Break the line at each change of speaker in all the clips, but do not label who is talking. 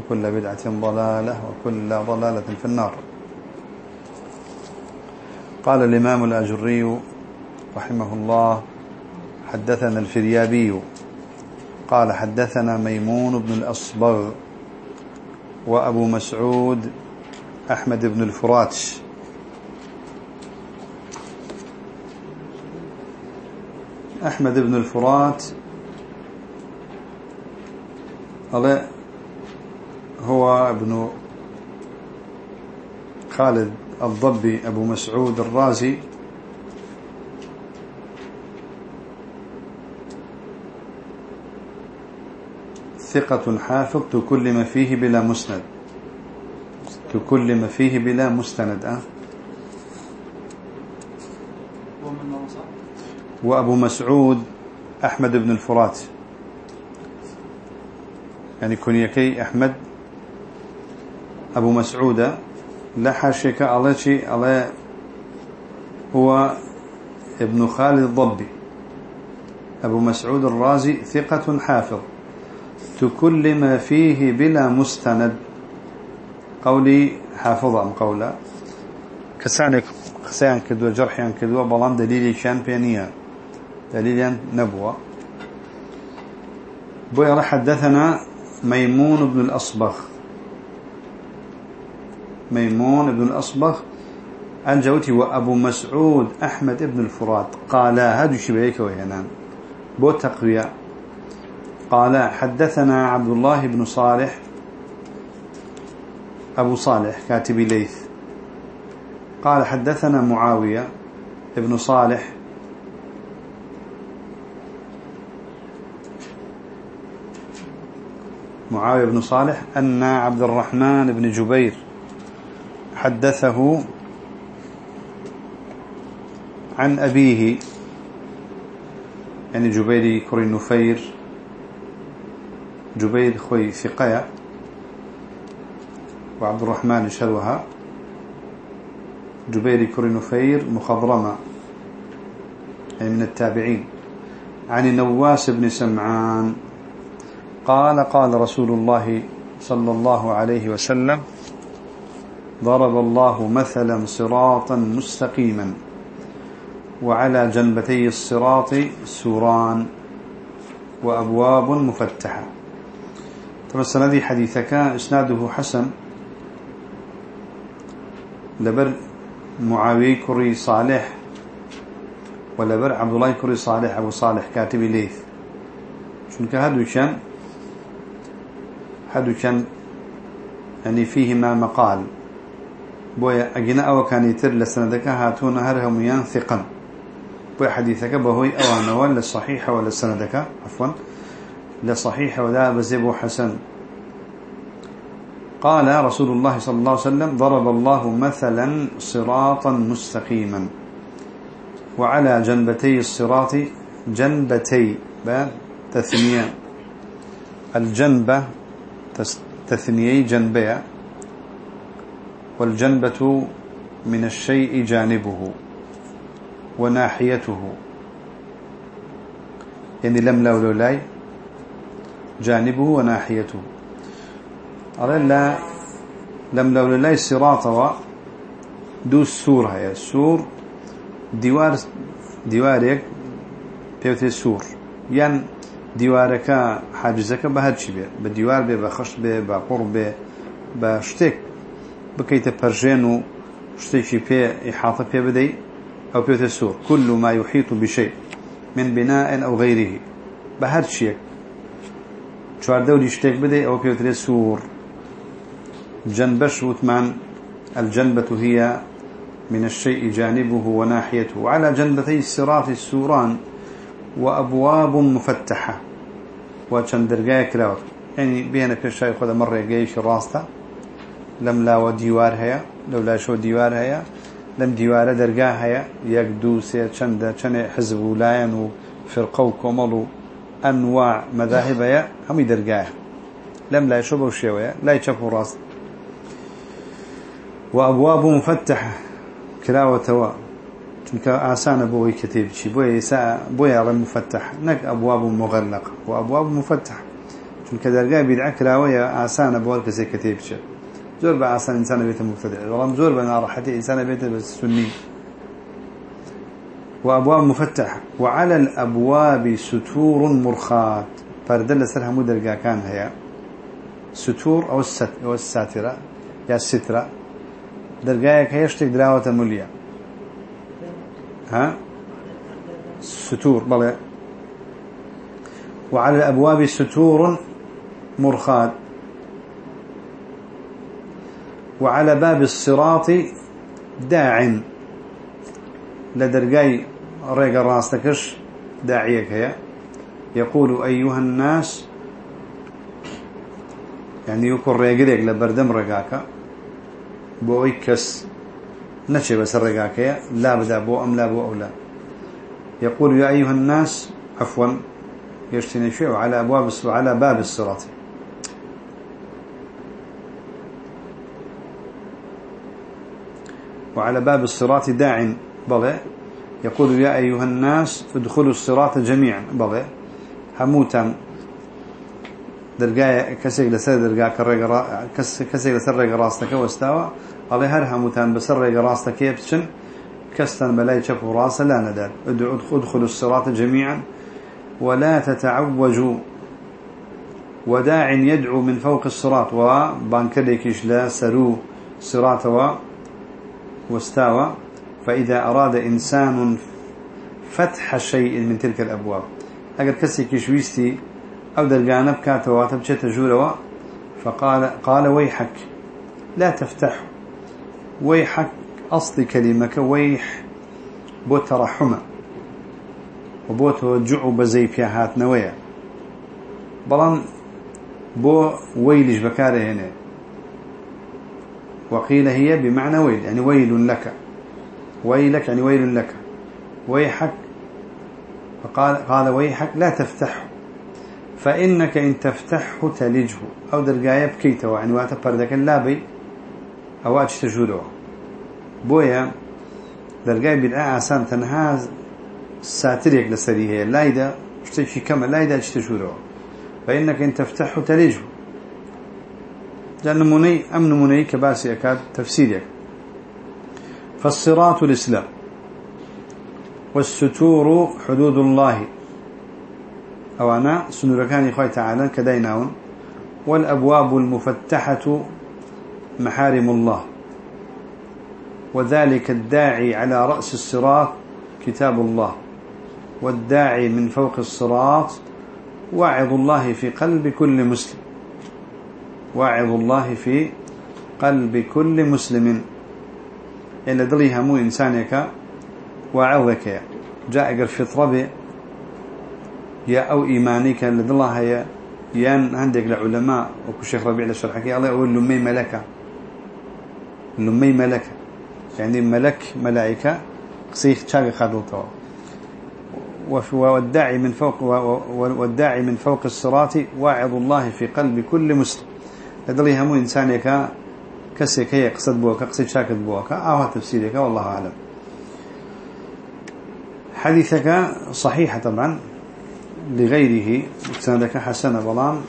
وكل بدعة ضلالة وكل ضلالة في النار. قال الإمام الأجري رحمه الله حدثنا الفريابي. قال حدثنا ميمون بن الأصبغ وأبو مسعود أحمد بن الفرات. أحمد بن الفرات هو ابن خالد الضبي أبو مسعود الرازي. ثقة حافظ تكلم فيه بلا مسند. تكلم فيه بلا مستند أه؟ وأبو مسعود أحمد بن الفرات. يعني كنيكي أحمد. أبو مسعود لا حاشيك الله شيء الله هو ابن خالد الضبي أبو مسعود الرازي ثقة حافظ تكلم فيه بلا مستند قولي حافظ أم قولا كسانك خسيان كدوا جرحيان كدوا بلان دليلي كان بيانيا دليلا نبوة بويا حدثنا ميمون بن الأصبغ ميمون بن الأصبغ عن جوتي وأبو مسعود أحمد بن الفرات. قال هذا شبهيك وهنا بو تقوية. قال حدثنا عبد الله بن صالح. أبو صالح كاتب ليث قال حدثنا معاوية ابن صالح. معاوية بن صالح أن عبد الرحمن بن جبير حدثه عن أبيه يعني جبير كري نفير جبير خوي ثقية وعبد الرحمن شروها جبير كري نفير مخضرمة يعني من التابعين. عن النواس بن سمعان قال قال رسول الله صلى الله عليه وسلم ضرب الله مثلا صراطا مستقيما وعلى جنبتي الصراط سوران وأبواب مفتحة. طبعا السنة حديثك إسناده حسن. لبر معاوي كري صالح ولبر عبد الله كري صالح أبو صالح كاتب ليث شنك هدو كان؟ هدو كان يعني فيهما مقال. بويا أجنا أو كان يتر لسندك هاتون هرهم ينثقا بويا حديثك بهوي أوانا ولا صحيح ولا سندك عفوا. لا صحيح ولا بزيب حسن قال رسول الله صلى الله عليه وسلم ضرب الله مثلا صراطا مستقيما. وعلى جنبتي الصراط جنبتي. تثنية. الجنبة تثنيي جنبية والجنبة من الشيء جانبه وناحيته. يعني لم لولاي جانبه وناحيته. أرى لم لولاي صراط دو السور هي السور ديوار ديوارك بيوتي السور يعني ديوارك حاجزك بهرشي بي بديوار بي بخش بي بقرب بي بشتك بكيت برجين وشتيكي بي إحاطة بي بدي أو بيوت السور كل ما يحيط بشيء من بناء أو غيره. بهرشي شوار دولي شتك بدي أو بيوت السور جنبش وثمان الجنبة هي من الشيء جانبه وناحيته. وعلى جنبتي الصراط السوران وأبواب مفتحة. وشن درجاية كلاوت يعني بينا في الشيء خذ مرة جيش راسته لم لا وديوار هيا لو لا شو ديوار هيا لم ديوار درقاه هيا يقدو سي چند چند حزب ولاين وفرقه وكمل أنواع مذاهب هيا هم درقاه لم لا شو بوشيوية لا يشوفوا راس وأبواب مفتحة كراوة توا چونك آسان بوي كتيب شي بوي ساعة بوي على مفتح نك أبواب مغلقة وأبواب مفتحة چونك درقاء بدعة كراوة آسان بوي كتيب شي زور بآسان إنسان بيته مبتدع. ولم زور بنارحتي إنسان بيته بس سني وأبواب مفتحة وعلى الأبواب ستور مرخات. فردل سرها مدرقا كان هي ستور أو الست أو الساترة يا السترة درقايك هيشتك دراوة مليا ها؟ ستور بلى وعلى الأبواب ستور مرخات. وعلى باب الصراط داع لدرقاي ريق راستكش داعيك هي. يقول أيها الناس يعني يكون ريقريق لبردم رقاك بو كس نشي بس الرقاك لا بدا بو أم لا بو أو لا. يقول يا أيها الناس عفوا يشتني شيء على أبواب على باب الصراط. وعلى باب الصراط داع. بلى يقول يا أيها الناس ادخلوا الصراط جميعا. بلى هموتا درجاء كسيق لسر درجاء كرجع كسيق لسر رجع راستك واستوى. الله هر هموتان بسر رجع راستك يبتشن. كستن بلاي شف راسه لا ندر. ادخلوا الصراط جميعا. ولا تتعوجوا. وداع يدعو من فوق الصراط. وبانكليكش لا سرو صراط واستوى فإذا أراد إنسان فتح شيء من تلك الأبواب أقل كسي كشويستي أو درقانا بكاته واتبشة تجوروا فقال قال ويحك لا تفتح ويحك أصل كلمة ويح بو ترحمة وبو توجع بزي فيهات نوية بلان بو ويلش بكاره هنا. وقيل هي بمعنى ويل يعني ويل لك. ويلك يعني ويل لك. ويحك. فقال قال ويحك لا تفتحه فإنك إن تفتحه تلجه. أو درقايا بكيته يعني واتبردك اللابي أو أجت تجوده بويا درقايا بالآع عسان تنهاز ساتريك لسريه لايدا اشتكي كما لايدا أجت تجوده فإنك إن تفتحه تلجه. لأن نموني أم نموني كباسي أكاد تفسيرك فالصراط الإسلام والستور حدود الله. أو أنا سنركاني خوي تعالى كديناون. والأبواب المفتحة محارم الله. وذلك الداعي على رأس الصراط كتاب الله. والداعي من فوق الصراط. واعظ الله في قلب كل مسلم. واعظ الله في قلب كل مسلم. إلا دلي همو إنسانك واعظك جاء الفطرة به يا أو إيمانك الله هي يان عندك العلماء وكو شيخ ربيع لشرحك الله يقول لمي ملكة. لمي ملكة. يعني ملك ملائكة قصيخ شاق خادلته. والداعي من فوق والداعي من فوق الصراط واعظ الله في قلب كل مسلم. لدلي همو إنسانك كسيك هي قصد بوك قصد شاكت بوك أو تفسيرك والله أعلم. حديثك صحيح طبعا لغيره سندك حسن بلان.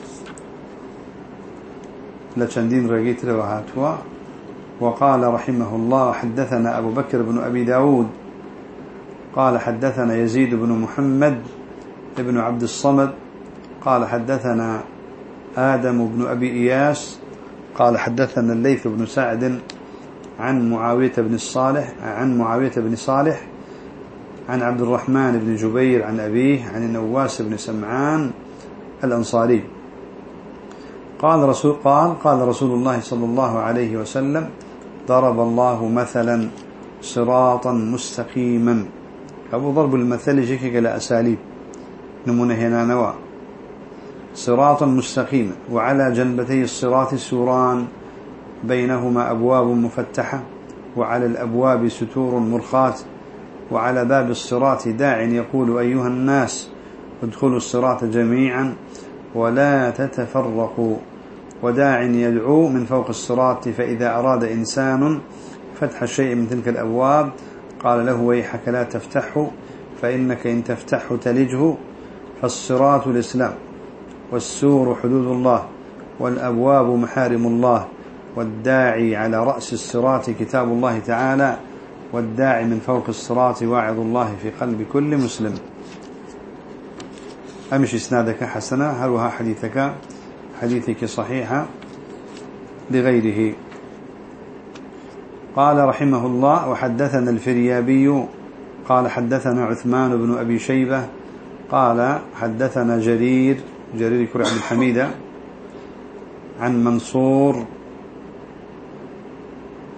لتشندين رقيت روهاتوا وقال رحمه الله حدثنا أبو بكر بن أبي داود. قال حدثنا يزيد بن محمد ابن عبد الصمد. قال حدثنا آدم بن أبي إياس قال حدثنا الليث بن سعد عن معاوية بن الصالح عن معاوية بن صالح عن عبد الرحمن بن جبير عن أبيه عن النواس بن سمعان الأنصاري. قال رسول قال قال رسول الله صلى الله عليه وسلم ضرب الله مثلا صراطا مستقيما. أبو ضرب المثل جيك على أساليب نمونة هنا نوى صراطا مستقيما وعلى جنبتي الصراط سوران بينهما أبواب مفتحة وعلى الأبواب ستور مرخاة وعلى باب الصراط داع يقول أيها الناس ادخلوا الصراط جميعا ولا تتفرقوا. وداع يدعو من فوق الصراط فإذا أراد إنسان فتح شيء من تلك الأبواب قال له ويحك لا تفتحه فإنك إن تفتحه تلجه فالصراط الإسلام. والسور حدود الله والأبواب محارم الله والداعي على رأس الصراط كتاب الله تعالى والداعي من فوق الصراط واعظ الله في قلب كل مسلم. أمش إسنادك حسنة هل وها حديثك حديثك صحيحة لغيره. قال رحمه الله وحدثنا الفريابي قال حدثنا عثمان بن أبي شيبة قال حدثنا جرير جرير كرع بن حميدة عن منصور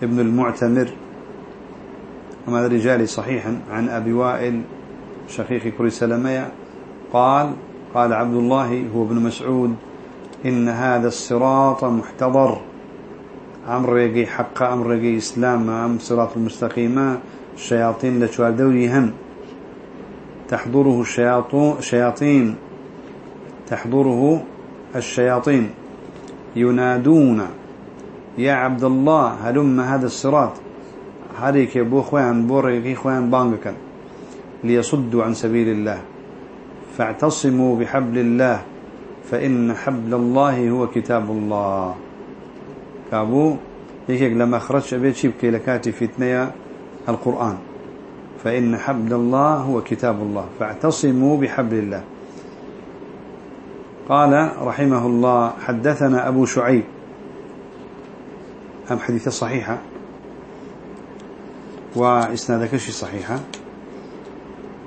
ابن المعتمر. وما الرجال صحيحا عن أبي وائل شقيق كري سلمية. قال قال عبد الله هو ابن مسعود إن هذا الصراط محتضر. أمر يجي حق أمر يجي إسلام أم صراط المستقيم. الشياطين لشوال دوريهن تحضره الشياطين. تحضره الشياطين. ينادون يا عبد الله هلم هذا الصراط. هريك بو خوان بوريكي خوان بانكا ليصدوا عن سبيل الله. فاعتصموا بحبل الله فإن حبل الله هو كتاب الله. كابو هيك لما خرجت أبيت شيب كيلكاتي في ثنيا القرآن. فإن حبل الله هو كتاب الله. فاعتصموا بحبل الله. قال رحمه الله حدثنا أبو شعيب. أم حديثة صحيحة؟ وإسنادك شي صحيحة؟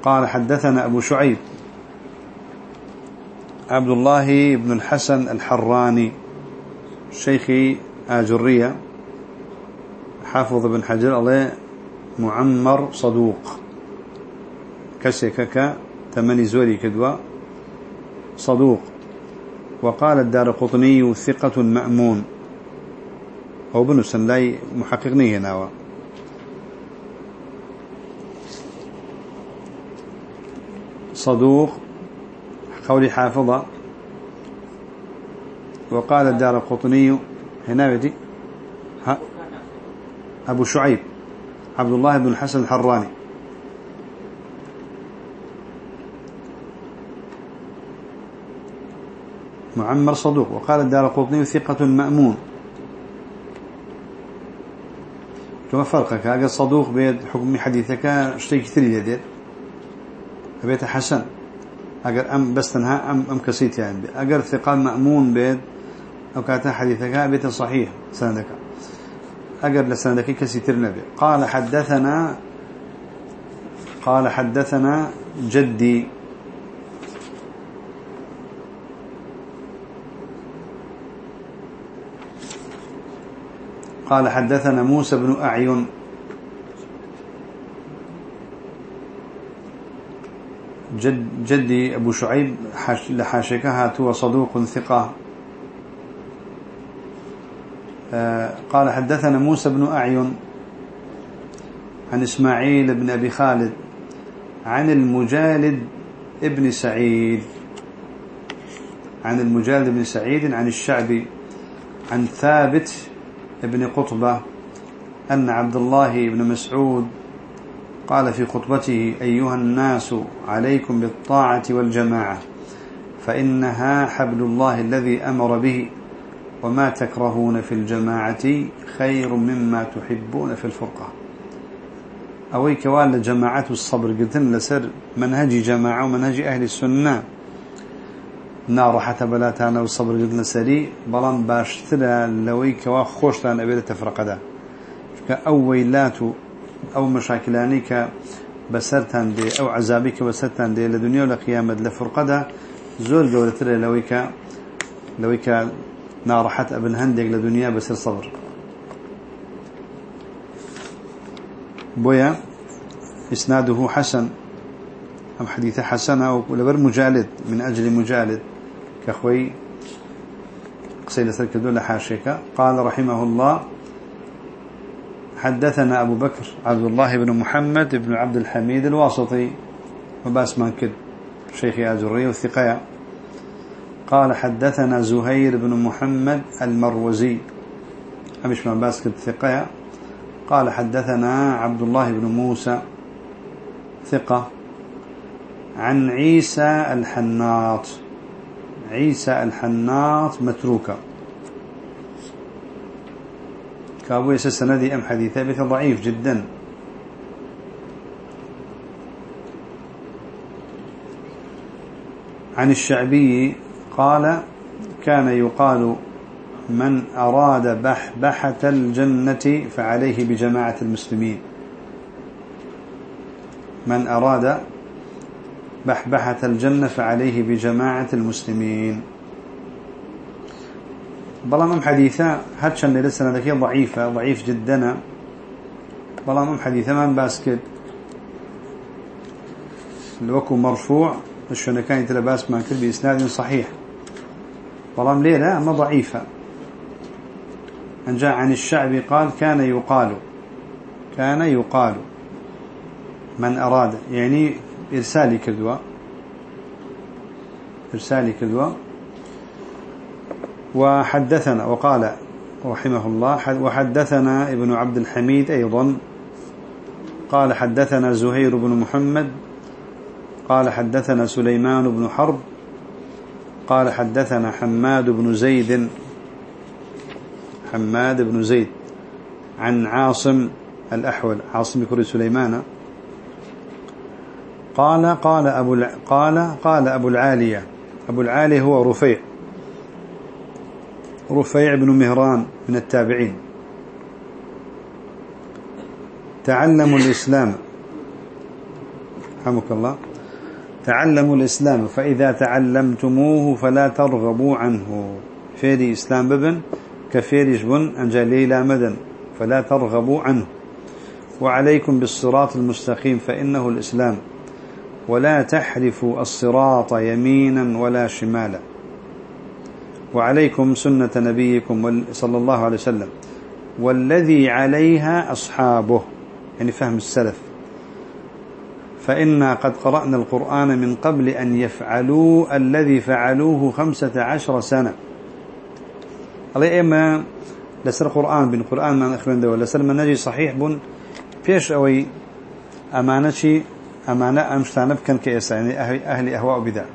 قال حدثنا أبو شعيب. عبد الله بن الحسن الحراني شيخي آجرية حافظ بن حجر الله معمر صدوق. كسكك تمني زوري كدوى صدوق. وقال الدار قطني ثقة مأمون. أو بن سنداي محققني هنا. صدوق قولي حافظة. وقال الدار قطني هنا بدي. أبو شعيب عبد الله بن الحسن الحراني. معمر صدوق وقال الدار قطني ثقة مأمون. كما فرقك هذا صدوق بيد حكم حديثك شيء كثير يدير بيت حسن. أجر أم بس تنها أم أم كسيت يعني. أجر ثقة مأمون بيد أو كاتا حديثك بيت صحيح سندك. أجر لسندك كسيتر نبي. قال حدثنا قال حدثنا جدي. قال حدثنا موسى بن أعين. جد جدي أبو شعيب لحاشكها تو صدوق ثقة. آه، قال حدثنا موسى بن أعين عن إسماعيل بن أبي خالد عن المجالد ابن سعيد. عن المجالد بن سعيد عن الشعبي عن ثابت ابن قطبة أن عبد الله بن مسعود قال في خطبته أيها الناس عليكم بالطاعة والجماعة فإنها حبل الله الذي أمر به وما تكرهون في الجماعة خير مما تحبون في الفرقة. أوي كوال جماعة الصبر قلتن لسر منهج جماعة ومنهج أهل السنة. نار حتى بلاتانا والصبر قلتن سري بلان باشترى لوي كوا خوشتان أبيل تفرق ده كأويلات أو مشاكلاني كبسرتان دي أو عذابي كبسرتان دي لدنيا ولقيامة لفرقة ده زول قولتر لويك لويك نارحت ابن هندق لدنيا بسر صبر بويا إسناده حسن أم حديث حسن أو لبر مجالد من أجل مجالد. كأخوي قصيدة سلك حاشيك. قال رحمه الله حدثنا أبو بكر عبد الله بن محمد بن عبد الحميد الواسطي وباس ما كد شيخي أجري والثقايا قال حدثنا زهير بن محمد المروزي. أمش ما باس كد ثقايا قال حدثنا عبد الله بن موسى ثقة. عن عيسى الحناط. عيسى الحناط متروكة. كابو يسا سندي أم حديثة؟ بث ضعيف جدا. عن الشعبي قال كان يقال من أراد بحبحة الجنة فعليه بجماعة المسلمين. من أراد بحبحة الجنة فعليه بجماعة المسلمين. بلام حديثة هرشان لسنة ذكي ضعيفة ضعيف جدا؟ بلام حديثة من باسكت. الوكو مرفوع الشنة كانت لباس ما كل بإسناد صحيح. بلام ليلة أما ضعيفة. أن جاء عن الشعب قال كان يقال كان يقال من أراد. يعني إرسالي كذوة إرسالي كذوة وحدثنا وقال رحمه الله وحدثنا ابن عبد الحميد أيضا. قال حدثنا زهير بن محمد. قال حدثنا سليمان بن حرب. قال حدثنا حماد بن زيد. حماد بن زيد. عن عاصم الأحول. عاصم كري سليمان. قال قال أبو قال قال أبو العالية. أبو العالية هو رفيع. رفيع بن مهران من التابعين. تعلموا الإسلام. حمك الله. تعلموا الإسلام فإذا تعلمتموه فلا ترغبوا عنه. فيري إسلام ببن كفيري جبن أنجلي لا مدن فلا ترغبوا عنه. وعليكم بالصراط المستقيم فإنه الإسلام. ولا تحرفوا الصراط يمينا ولا شمالا. وعليكم سنة نبيكم صلى الله عليه وسلم. والذي عليها أصحابه. يعني فهم السلف. فإنا قد قرأنا القرآن من قبل أن يفعلوا الذي فعلوه خمسة عشر سنة. الله إما لسر قرآن بن قرآن ما نخرن دول لسر من نجي صحيح بن فيش أوي أمانة ئەمانە ئەم شتانە بکەن کە ئێسانی ئەهلی ئەهوا بدا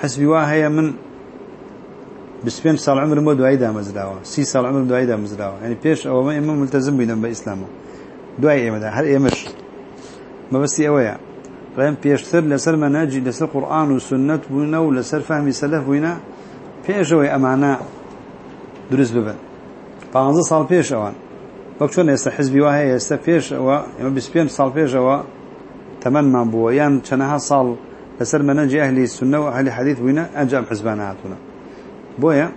حەسبی وا هەیە من بسپێن ساڵ عمرم بۆ دوایی دامەزراوە. سی ساڵ عمرم دوایی دامەزراوە. ینی پێش ئەوەمە ئێمە ملتەزم بینم بە ئیسلامە. دوای ئێمەدا هەر ئێمەش. مەبەستی ئەوەیە. ڕێم پێشتر لەسەر مەناجی لەسەر قورآن و سنت بوونە و لەسەر فەهمی سەلەف بووینە پێشەوەی ئەمانە دروست ببن. پانزە ساڵ پێش ئەوان. وەک چۆن ئێستا حزبی وایە ئێستا پێش ئەوە ئێمە بسپێن ساڵ پێشەوە أوا تمن ما بوا يعني شنها صال لسر مناجي أهل السنة وأهل حديث بونا أنجام حزباناتنا بويا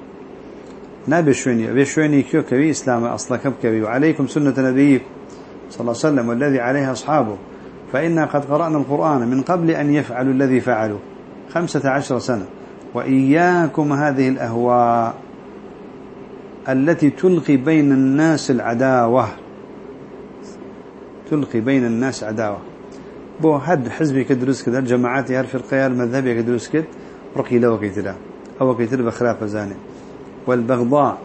نبي شويني أبي شويني كيو كبي إسلام أصلا كب كبي. وعليكم سنة نبيكم صلى الله عليه وسلم والذي عليها أصحابه. فإنا قد قرأنا القرآن من قبل أن يفعلوا الذي فعلوا. خمسة عشر سنة. وإياكم هذه الأهواء التي تلقي بين الناس العداوة. تلقي بين الناس عداوة. بو هد حزبي كدروس كده الجماعات هر فرقية المذهبية كدروس كده رقي لو كيتلا أو كيتر بخلاف زاني. والبغضاء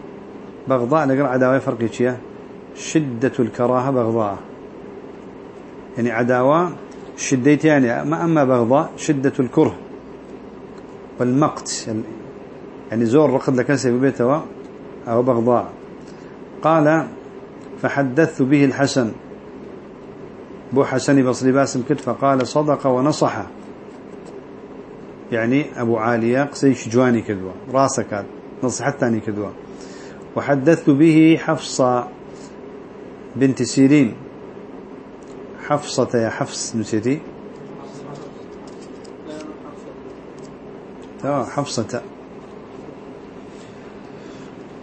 بغضاء لقرأ عداوة فرقي شيء شدة الكراهة بغضاء. يعني عداوة شديت يعني ما أما بغضاء شدة الكره. والمقت يعني زور رقد لكنسي ببيته أو بغضاء. قال فحدثت به الحسن. بو حسن بصري باسم كت فقال صدق ونصح. يعني أبو عالية قسيش جواني كدوا راسك نصحتني كدوا وحدثت به حفصة بنت سيرين. حفصة يا حفص نسيتي تمام حفصة.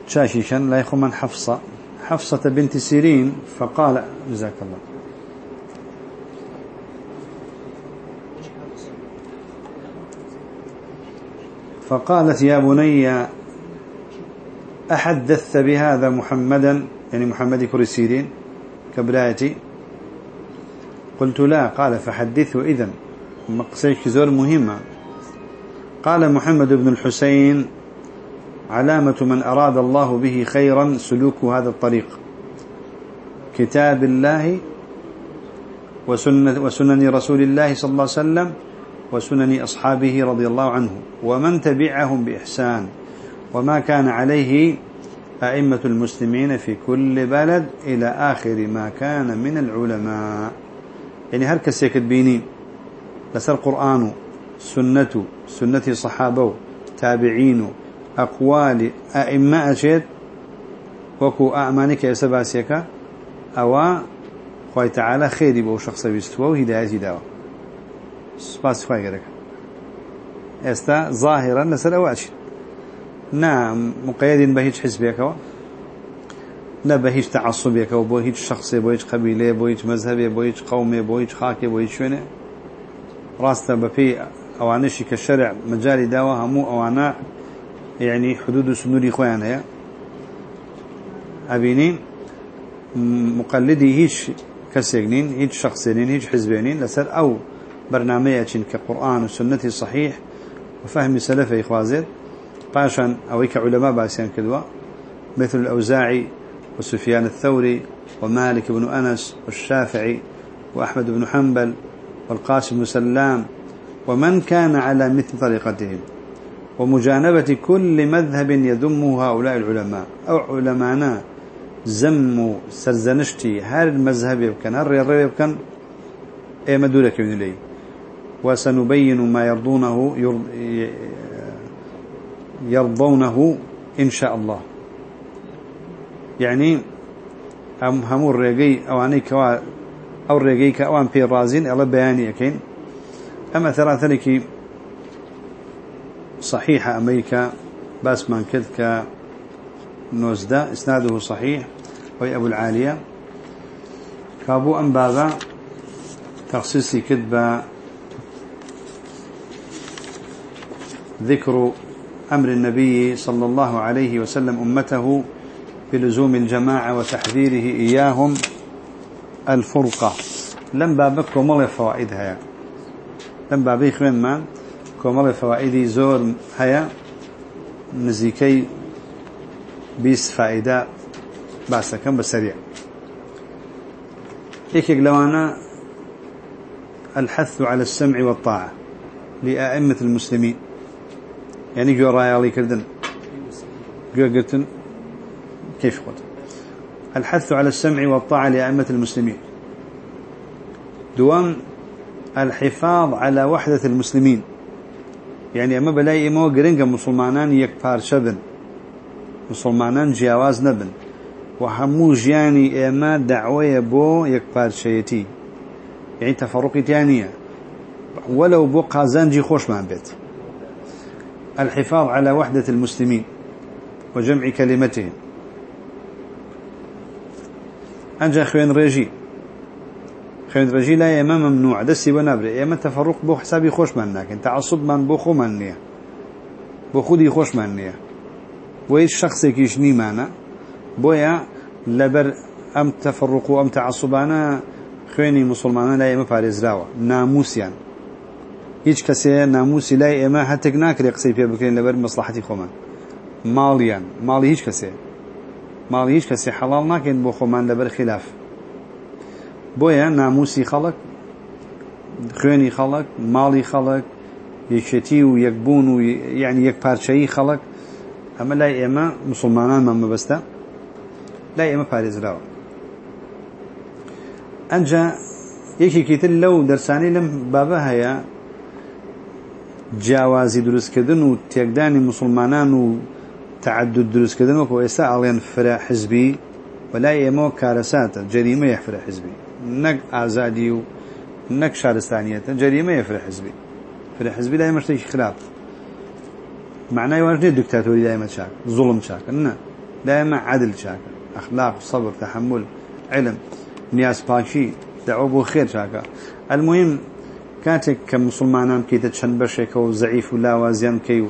شاشيشا لا يخو من حفصة. حفصة بنت سيرين فقال جزاك الله. فقالت يا بني أحدثت بهذا محمدا يعني محمد كرسيرين كبرايتي. قلت لا قال فحدثه إذن. مقصيك زور مهمة. قال محمد بن الحسين علامة من أراد الله به خيرا سلوك هذا الطريق. كتاب الله وسنة وسنن رسول الله صلى الله عليه وسلم وسنن أصحابه رضي الله عنه ومن تبعهم بإحسان وما كان عليه أئمة المسلمين في كل بلد إلى آخر ما كان من العلماء. يعني هر كسيك بيني لسر قرآن سنة سنة صحابة تابعين أقوال أئمة أشد وكو أعمانك يسباسيك أو خوي تعالى خيري بو شخص بيستوى وهداية داوة. سوپاس خوای گەرەکە. ئێستا ظاهرا لەسەر ئەواچین نا مقەدین بە هیچ حزبێکەوە نە بە هیچ تعصبێکەوە بۆ هیچ شخصێ بۆ هیچ قەبیلەیە بۆ هیچ مەذهبێ بۆ هیچ قەومێ بۆ هیچ خاکێ بۆ هیچ شوێنێ. ڕاستە بەپێی ئەوانشی کە شەرع مەجاری داوە هەموو ئەوانە یعنی حدود و سنووری خۆیان هەیە. ئەبینین مقلدی هیچ کەسێک نین هیچ شخصێنین هیچ حزبێنین لەسەر ئەو برنامج كقرآن وسنة صحيح وفهم سلف إخوازيد باشا أويك علماء باسيان كدوا مثل الأوزاعي وسفيان الثوري ومالك بن أنس والشافعي وأحمد بن حنبل والقاسم بن سلام ومن كان على مثل طريقتهم ومجانبة كل مذهب يذم هؤلاء العلماء. أو علمانا زموا سرزنشتي هر المذهب يبكن هر الرئي يبكن اي مدولك من إليه وسنبين ما يرضونه يرضونه إن شاء الله. يعني هم همو الرقي أواني كوا أو الرقي كأوان في الرازين ألا بياني أكين أما ثلاثة صحيحة أمريكا بس من كذك نوزدا إسناده صحيح وي أبو العالية. كابو أم بابا تخصيصي كذبة ذكر أمر النبي صلى الله عليه وسلم أمته بلزوم الجماعة وتحذيره إياهم الفرقة. لم بابك كمال فوائدها لم بابي خوين ما كمال فوائدي زور هيا. نزيكي بيس فائدة باسا كم بسريع. إيك لوانا الحث على السمع والطاعة لأئمة المسلمين. يعني جو رايالي كردن. جو قلتن كيف قلت؟ الحث على السمع والطاعة لأئمة المسلمين. دوام الحفاظ على وحدة المسلمين. يعني أما بلاي إمو قرنق مسلمانان يكفار شبن مسلمانان جياواز نبن. وهمو جياني إما دعوية بو يكفار شيتي يعني تفرقي تانية. ولو بو قازان جي خوش ما بيت. الحفاظ على وحدة المسلمين وجمع كلمتهم. أنجا خوين رجي. خوين رجي لا يما ممنوع. دسي ونبري يما تفرق بو حسابي خوش منك انت عصب من بو خو منية بو خودي خوش منية ويش شخصي كيشني معنا بويا لبر أم تفرق أم تعصبانا خويني مسلمانا لا يما فارزراوة ناموسيان. هیچ کەسێ ناموسی لای ئێمە هەتێک ناکرێ قسەی پێ بکەین لەبەر مەسلحەتی خۆمان. ماڵیان ماڵی هیچ کەسێ. ماڵی هیچ کەسێ حەڵال ناکەین بۆ خۆمان لەبەر خلاف. بۆیە ناموسی خەڵک خوێنی خەڵک ماڵی خەڵک یەکێتی و یەکبوون و یعنی یەک پارچەیی خەڵک ئەمە لای ئێمە مسلمانانمان مەبەستە. لای ئێمە پارێزراوە. ئەنجا یەکێکی تر لەو دەرسانی لەم بابە هەیە جیاوازی دروستکردن و تێکدانی مسلمانان و تعدد دروستکردن وەکو ئێستا ئاڵێن فرە حزبی وەلای ئێمە کارەساتە جەریمەیە فرە حزبی. نەک ئازادی و نەک شارستانیەتە جەریمەیە فرە حزبی. فرە حزبی لای مەشتێکی خراپ معنای وەرنێ دکتاتۆری دایمە چاک ظلم چاکە نه دائما عدل چاکە أخلاق صبر تحمل علم نياس باشي دعوة بو خير شاكا المهم كاتك كمسلمانان كيتا چند بشيك و ضعيف و لاوازيان كي و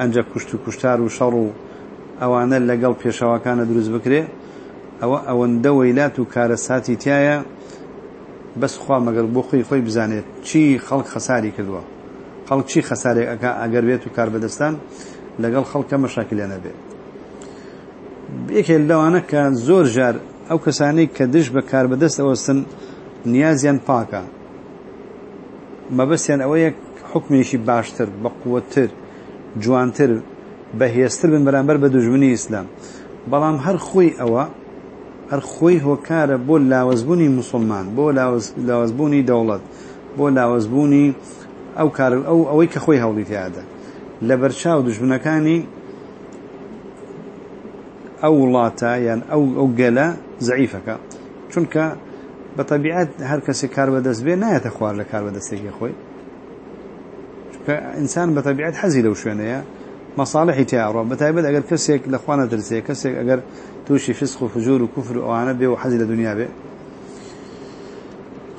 انجا كشت و كشتار و شر و ئەوانە لەگەڵ پێشەوەکانە دروست بکرێ ئەوە ئەوەندە وەیلات و کارەساتی تایە بەس خوا مەگەر بۆ خۆی خۆی بزانێت چی خەڵک خەساری کردووە. خەڵک چی خەسارێک ئەکا ئەگەر بێت و کار بەدەستان لەگەڵ خەڵکە مەشاکلێنە بێت یەکێک لەوانە کە زۆر جار ئەو کەسانەی کە دش بە کار بەدەست ئەوەستن نیازیان پاکە. مەبەستیان ئەوە یەک حکمێکی باشتر بە قووەتر جوانتر بەهێزتر بن بەرامبەر بە دوژمنی ئیسلام. بەڵام هەر خۆی ئەوە هەر خۆی هۆکارە بۆ لاوەزبوونی مسلمان بۆ لاوەزبوونی دەوڵەت بۆ لاوەزبوونی ئەو کار ئەو ئەوەی کە خۆی هەوڵی تیادا. لە بەرچاو دژمنەکانی ئەو وڵاتە یان ئەو ئەو گەلە زعیفەکە چونکە بە طبیعت هەر کەسێک کار بەدەست بێ نایەتە خوار لە کار بەدەستێکی خۆی. ئینسان بە طبیعت حەزی لەو شوێنەیە. مصالحی تیاڕۆ بەتایبەت ئەگەر کەسێک لە خوانە دەرسێ کەسێک ئەگەر فسق و فجور و کوفر و ئەوانە بێ و حەزی لە دنیا بێ.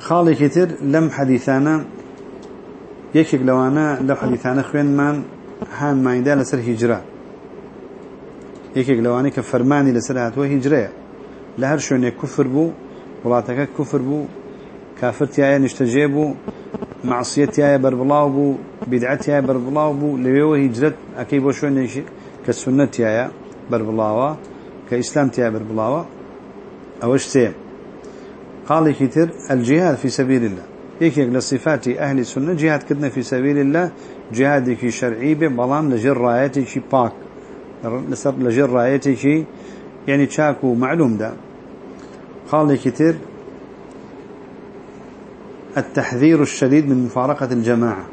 خاڵێکی تر لەم حەدیثانە یەکێک لەوانە لەو حەدیثانە خوێنمان هان مایندا لەسەر هیجرا. یەکێک لەوانەی کە فەرمانی لەسەر هاتووە هیجرەیە. لە هەر شوێنێک بوو وڵاتەکە کوفر بوو کافرتیایە نیشتەجێ بوو معصیەتیایە بربڵاو بوو بدعەتیایە بربڵاو بوو لەوێەوە هیجرەت ئەەکەی بۆ شوێنێکی کە سنەتیایە بربڵاوە کە ئیسلامتیایە بربڵاوە ئەوەش تێ قاڵێکی تر الجهاد في سبيل الله یەکێک لە صفاتی ئەهلی سنە جهادکردنە في سبيل الله جهادێکی شەرعی بێ بەڵام لەژێر ڕایەتێکی پاک لەسەر لەژێر ڕایەتێکی یعنی چاک و معلومدا خاڵێکی تر التحذير الشديد من مفارقة الجماعة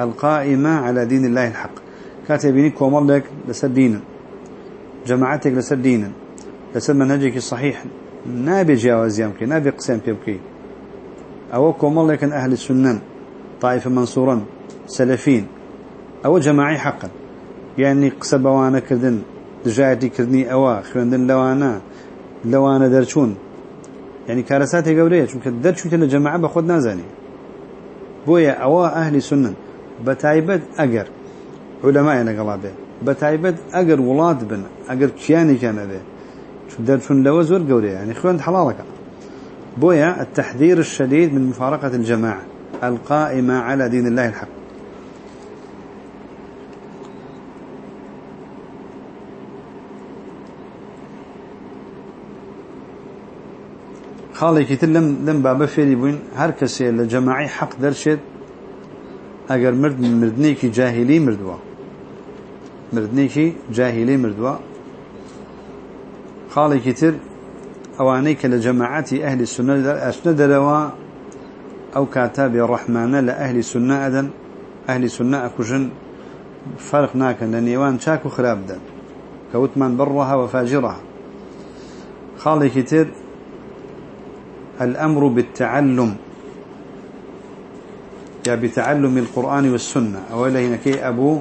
القائمة على دين الله الحق. كاتبيني كومر لك لسر دينا جماعتك لسر دينا لسر منهجك الصحيح. نابي جاوز يمكن نابي قسم يبكي أو كومر لك أهل السنن طائفة منصورا سلفين أو جماعي حقا. يعني قسبوانا كردن دجايتي كردني أوا خوندن لوانا لوانا درچون. يعني كارساتي قوريه چونك درچوت لجماعة بخود نازاني بويا أوا أهل سنن. بتايبد أجر علماء نقلابه بتايبد أجر ولاد بن أجر كياني كان به شو درچون لو زور قوريه يعني خوند حلالك بويا التحذير الشديد من مفارقة الجماعة القائمة على دين الله الحق. خاڵێکی تر لەم لەم بابە فێری بووین هەر کەسێ لە جەماعی حەق دەرچێت ئەگەر مرد مردنێکی جاهیلی مردووە خاڵێکی تر ئەوانەی کە لە جەماعەتی ئەهلی سنە ئەسنە دەرەوە ئەو کاتا بێ ڕەحمانە لە ئەهلی سنە ئەدەن ئەهلی سنە ئەکوژن فرق ناکەن لە نێوان چاک و خراپ دەن کەوتمان بڕوەها وەفاجڕە خاڵێکی تر الأمر بالتعلم. يا بتعلم القرآن والسنة. أولا هنا أبو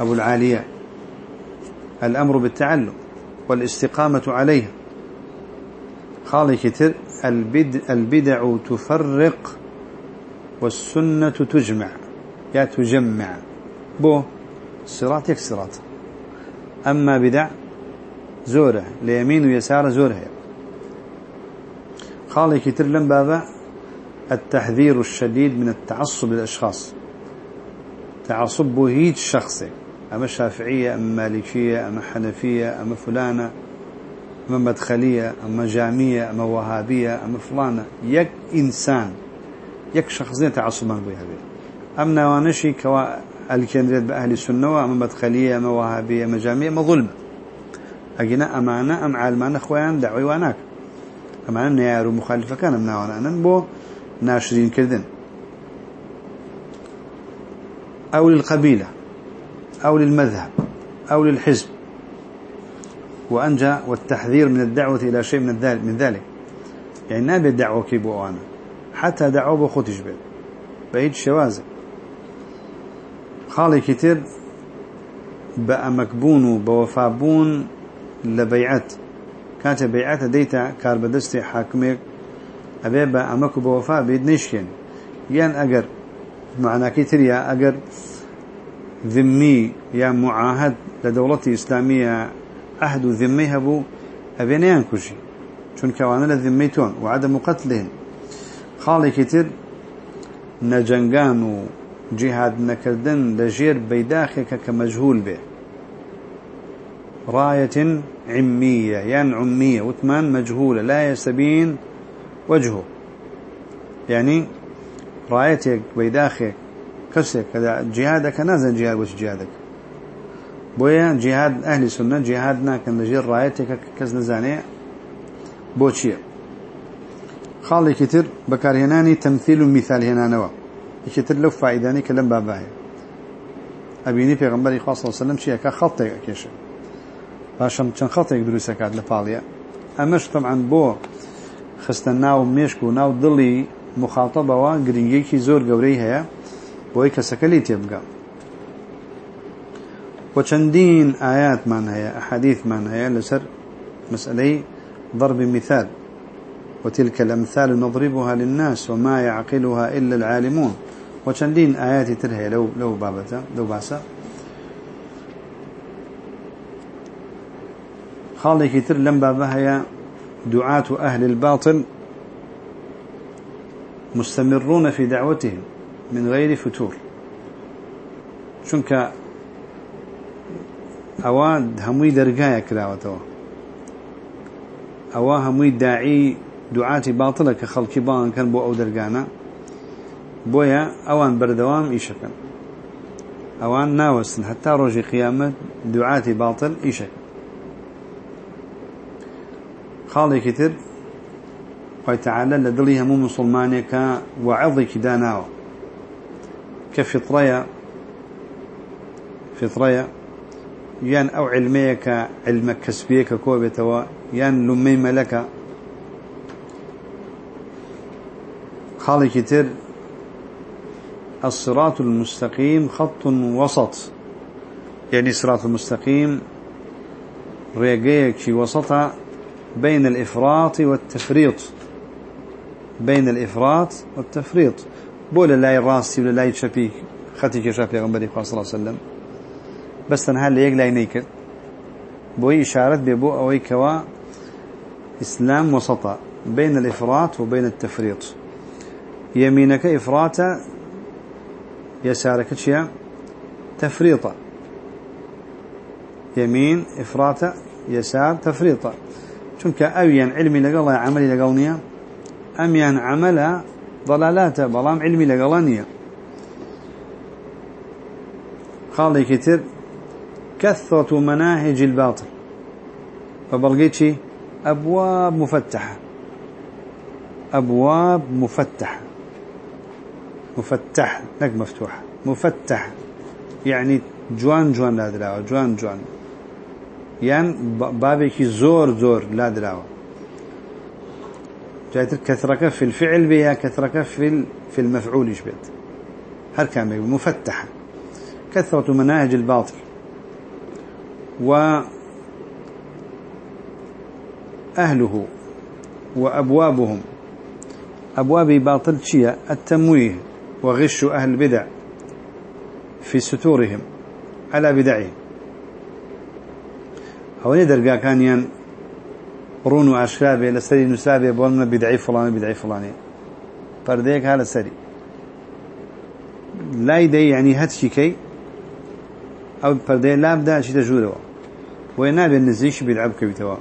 أبو العالية. الأمر بالتعلم والاستقامة عليها. خالي كتر البد البدع تفرق والسنة تجمع. يا تجمع. بو صراط يك صراط أما بدع زورة. ليمين ويسار زورة. خالي كتر لم بابا التحذير الشديد من التعصب للأشخاص. تعصب به شخصي أما شافعية أما مالكية أما حنفية أما فلانة أما مدخلية أما جامية أما وهابية أما فلانة. يك إنسان يك شخصية تعصبان بها بي أم نوانشي كوا الكندريت بأهل السنة أما مدخلية أما وهابية أما جامية أما ظلم. أجينا أمانة أم عالمان أخوان دعوي وأناك. ئەمانە نار و مخالفەکانم ناوانانن بۆ ناشرینکردن. أو للقبيلة أو للمذهب أو للحزب. وأنجى والتحذير من الدعوة إلى شيء من ذلك من ذلك. يعني نابي الدعوة كيبو أنا. حتى دعوة بخوتش بيت. بعيد شوازة. خالي كتير بقى مكبون بوفابون لبيعت. كانت بيعته ديتا كار بدستي حاكمك أبي با أمك بوفاء بيد نشكن يان أجر معنا كتريا أجر ذمي يا معاهد لدولة إسلامية عهد ذمي هبو أبينيان كشي چون كوانا لذميتون وعدم قتلهم خالي كتير نجنگان جهاد نكردن لجير بيداخك كمجهول به. راية عمية يعني عمية وثمان مجهولة لا يستبين وجهه. يعني رأيتك بيداخك كسك كذا جهادك نازل جهاد وش جهادك؟ بويا جهاد أهل السنة جهادنا كان لجير رأيتك كز نزاني بوشيه خالي كتر بكار هناني تمثيل مثال هنا نوا. كتر لو فائداني كلام باباه أبيني في الله عليه وسلم شيء كخطة كيش. باشم كان خطة يدرس كاد لباليا أمش طبعا بو خستنا ناو ميشكو ناو ضلي مخاطبة وقرنجي كي زور قوري هيا بوي كسكليت يبقى وچندين آيات من هي أحاديث من هي لسر مسألة ضرب مثال. وتلك الأمثال نضربها للناس وما يعقلها إلا العالمون. وشندين آيات ترهي لو لو بابتا لو باسا خالي كتر لم بابها دعاة أهل الباطل مستمرون في دعوتهم من غير فتور. شنك أواد هموي درقايا كراوتوا أوا هموي داعي دعاتي باطلة كخلق بان كان بو أو درقانا بويا أوان بردوام إيشكن. أوان ناوسن حتى روجي قيامة دعاتي باطل إيشك خالي كتر وتعالى لدليها مو مسلماني كوعظي كداناو كفطرية فطرية يان أو علمية كعلمك كسبية كوبة يان لمي ملكة خالي كتير الصراط المستقيم خط وسط. يعني الصراط المستقيم ريقيك وسط بين الإفراط والتفريط. بين الإفراط والتفريط. بولا لا راسي ولا لا شبيك خطي شافي غنبري صلى الله عليه وسلم. بس تنها اللي يقلع نيكر بوي إشارة ببو أوي كوا إسلام وسط بين الإفراط وبين التفريط. يمينك إفراطا يسارك شيا تفريطا. يمين إفراطا يسار تفريطا. چونك أويان علمي لقال عملي لقالنيا أميان عملا ضلالات بلام علمي لقالنيا خالي كتير. كثرة مناهج الباطل. فبلغيتشي أبواب مفتحة. أبواب مفتحة. مفتح نك مفتوح مفتح يعني جوان جوان لا دراوة جوان جوان. يعني بابك زور زور لا دراوة. جايت كثرك في الفعل بها كثرك في في المفعول يشبت هر كامل مفتح كثرة مناهج الباطل. و أهله وأبوابهم. أبواب باطل شيء التمويه وغش أهل البدع في ستورهم. على بدعهم. أو ندرقا كان ين رون وأشكابه لسري نسابه بولنا بدعي فلان بدعي فلاني. فرديك هذا سري. لا يدي يعني هتشي كي أو فردي لا بدأ شي تجوده وينابي النزيش بيلعب كبتوا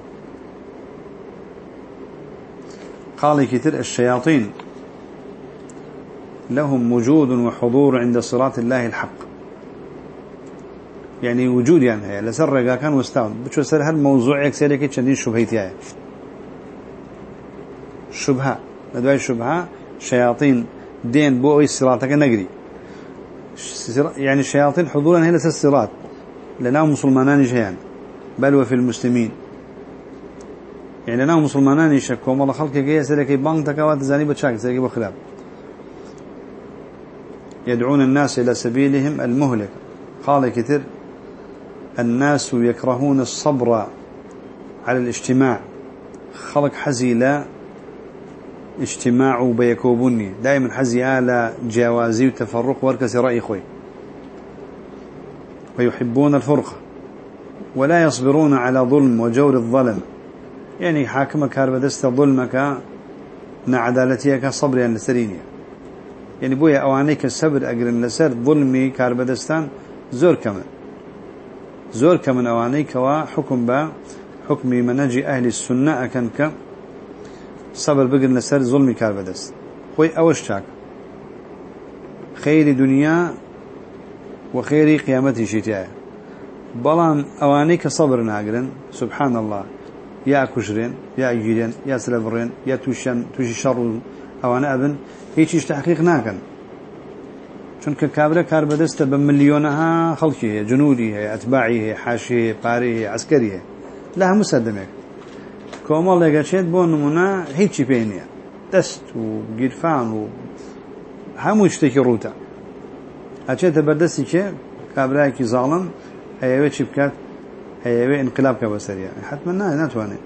قال كتير الشياطين لهم وجود وحضور عند صراط الله الحق. يعني وجود يعني لسر كان واستاون بشو سر هالموضوع يكسر كي تشندين شبهيتي هاي شبهة. ندوي شبهة شياطين دين بو اي صراطك نقري يعني الشياطين حضورا هنا الصراط لنا مسلمانان جهان. بل وفي المسلمين يعني لنا مسلمانان يشكوا والله خلق جاي سلكي بانك تكوات زاني بتشاك سلكي بخلاف يدعون الناس إلى سبيلهم المهلك قال كتر الناس يكرهون الصبر على الاجتماع. خلق حزي لا اجتماع بيكوبني. دائما حزي على جوازي وتفرق وركس رأي خوي ويحبون الفرقة. ولا يصبرون على ظلم وجور الظلم. يعني حاكم كاربدست ظلمك نعدالتيك صبر يعني لسرينيا يعني بويا أوانيك الصبر اقرن لسر ظلمي كاربدستان زور كمان. زور كمان اوانيك وحكم با حكمي منجي أهل السنة اكنك صبر بقرن لسر ظلمي كاربدست خوي اوش شاك خير دنيا وخير قيامتي شتاء بلان اوانيك صبر ناقرن سبحان الله يا كشرين يا جيرين يا سلبرين يا توشن توشي شر أوانا أبن هيك تحقيق چونکە کابرا کار بەدەستە بە ملیۆنەها خەڵکی هەیە جنووری هەیە ئەتباعی هەیە حاشێ پارەیە ئەسکەریە لە هەموو سەردەمێک. کۆمەڵ لەگەچێت بۆ نمونە هیچی پێ نییە. دەست و گیرفان و هەموو شتێکی ڕوتە ئەچێتە بەردەستی کێ کابراایکی زاڵم هەیەوێ چی بکات؟ هەیەوێ انقلابکە بەسەریە حتممە نای ناتوانێت.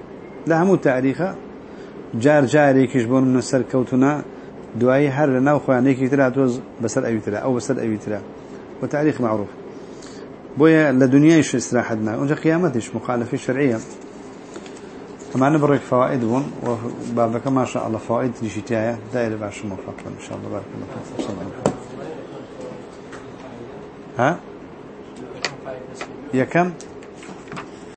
لە هەموو تاریخە جار جارێکیش بۆ منە سەرکەوتنا دعاي هر لنا وخوانيك ترى توز بسر أبي ترى أو بسر أبي ترى. وتاريخ معروف. بويا لدنيا إيش استراحتنا ونجا قيامتش مخالفة شرعية. أما نبرك فوائد ون وبابك ما شاء الله فوائد لشتاية دائرة باش موفق إن شاء الله. بارك الله فيك. ها؟ يا كم؟